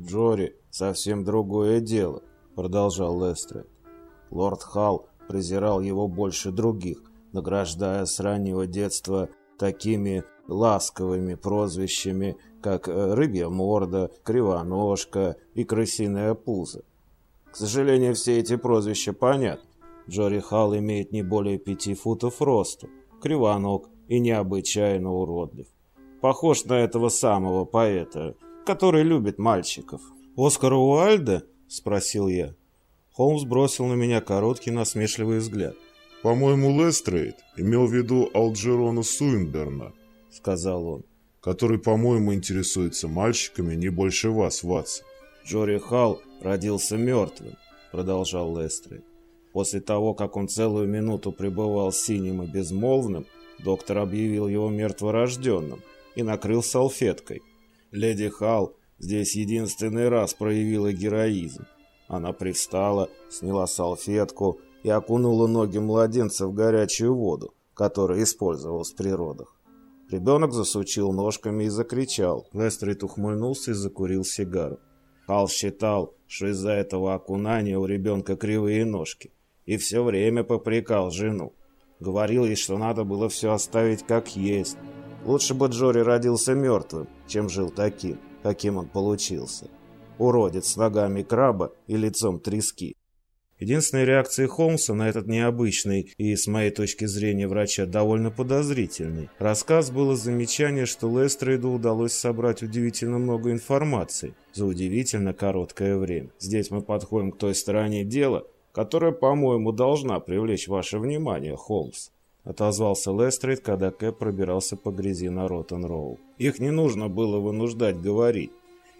Джори совсем другое дело, продолжал Лестрейд. Лорд Халл презирал его больше других, награждая с раннего детства такими ласковыми прозвищами, как э, рыбья морда, кривоножка и крысиное пузо. К сожалению, все эти прозвища понятны. Джори Халл имеет не более пяти футов росту, кривоног и необычайно уродлив. Похож на этого самого поэта, который любит мальчиков. «Оскара Уальда?» – спросил я. Холмс бросил на меня короткий насмешливый взгляд. «По-моему, Лестрейд имел в виду Алджерона Суинберна», — сказал он, «который, по-моему, интересуется мальчиками не больше вас, Ватсон». «Джори Халл родился мертвым», — продолжал Лестрейд. После того, как он целую минуту пребывал синим и безмолвным, доктор объявил его мертворожденным и накрыл салфеткой. Леди Халл здесь единственный раз проявила героизм. Она привстала, сняла салфетку и окунула ноги младенца в горячую воду, которая использовалась в природах. Ребенок засучил ножками и закричал. Лестрид ухмыльнулся и закурил сигару. Хал считал, что из-за этого окунания у ребенка кривые ножки, и все время попрекал жену. Говорил ей, что надо было все оставить как есть. Лучше бы Джори родился мертвым, чем жил таким, каким он получился уродец с ногами краба и лицом трески. Единственной реакцией Холмса на этот необычный и, с моей точки зрения врача, довольно подозрительный рассказ было замечание, что Лестрейду удалось собрать удивительно много информации за удивительно короткое время. Здесь мы подходим к той стороне дела, которая, по-моему, должна привлечь ваше внимание, Холмс. Отозвался Лестрейд, когда Кэп пробирался по грязи на Роттен-Роу. Их не нужно было вынуждать говорить.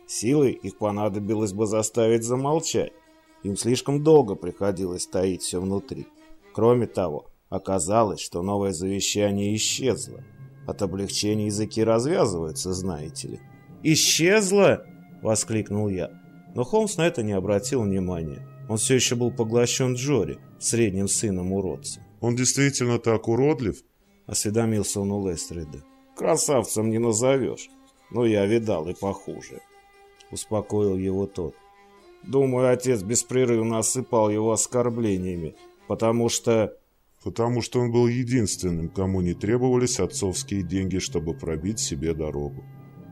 Силой их понадобилось бы заставить замолчать. Им слишком долго приходилось таить все внутри. Кроме того, оказалось, что новое завещание исчезло. От облегчения языки развязываются, знаете ли. «Исчезло?» — воскликнул я. Но Холмс на это не обратил внимания. Он все еще был поглощен Джори, средним сыном уродца. «Он действительно так уродлив?» — осведомился он у Лестрида. «Красавцем не назовешь, но я видал и похуже». — успокоил его тот. «Думаю, отец беспрерывно осыпал его оскорблениями, потому что...» «Потому что он был единственным, кому не требовались отцовские деньги, чтобы пробить себе дорогу».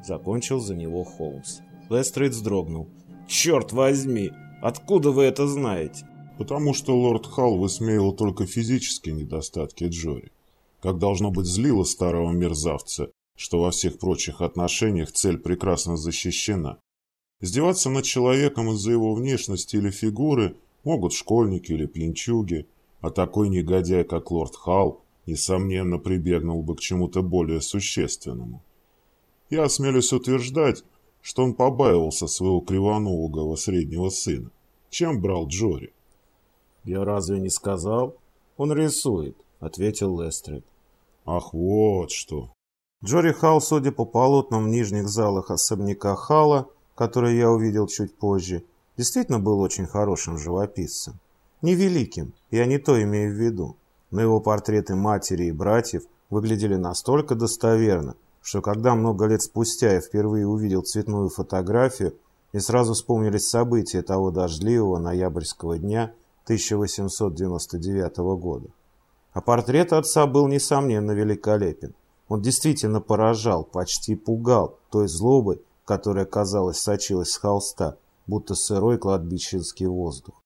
Закончил за него Холмс. Лестрейд вздрогнул. «Черт возьми! Откуда вы это знаете?» «Потому что лорд Халл высмеивал только физические недостатки Джори. Как должно быть злило старого мерзавца, что во всех прочих отношениях цель прекрасно защищена. Издеваться над человеком из-за его внешности или фигуры могут школьники или пьянчуги, а такой негодяй, как лорд Халл, несомненно прибегнул бы к чему-то более существенному. Я осмелюсь утверждать, что он побаивался своего кривоногого среднего сына. Чем брал Джори? «Я разве не сказал? Он рисует», — ответил Лестрид. «Ах, вот что!» Джори Халл, судя по полотнам в нижних залах особняка Халла, который я увидел чуть позже, действительно был очень хорошим живописцем. Невеликим, я не то имею в виду, но его портреты матери и братьев выглядели настолько достоверно, что когда много лет спустя я впервые увидел цветную фотографию, и сразу вспомнились события того дождливого ноябрьского дня 1899 года. А портрет отца был, несомненно, великолепен. Он действительно поражал, почти пугал той злобой, которая, казалось, сочилась с холста, будто сырой кладбищенский воздух.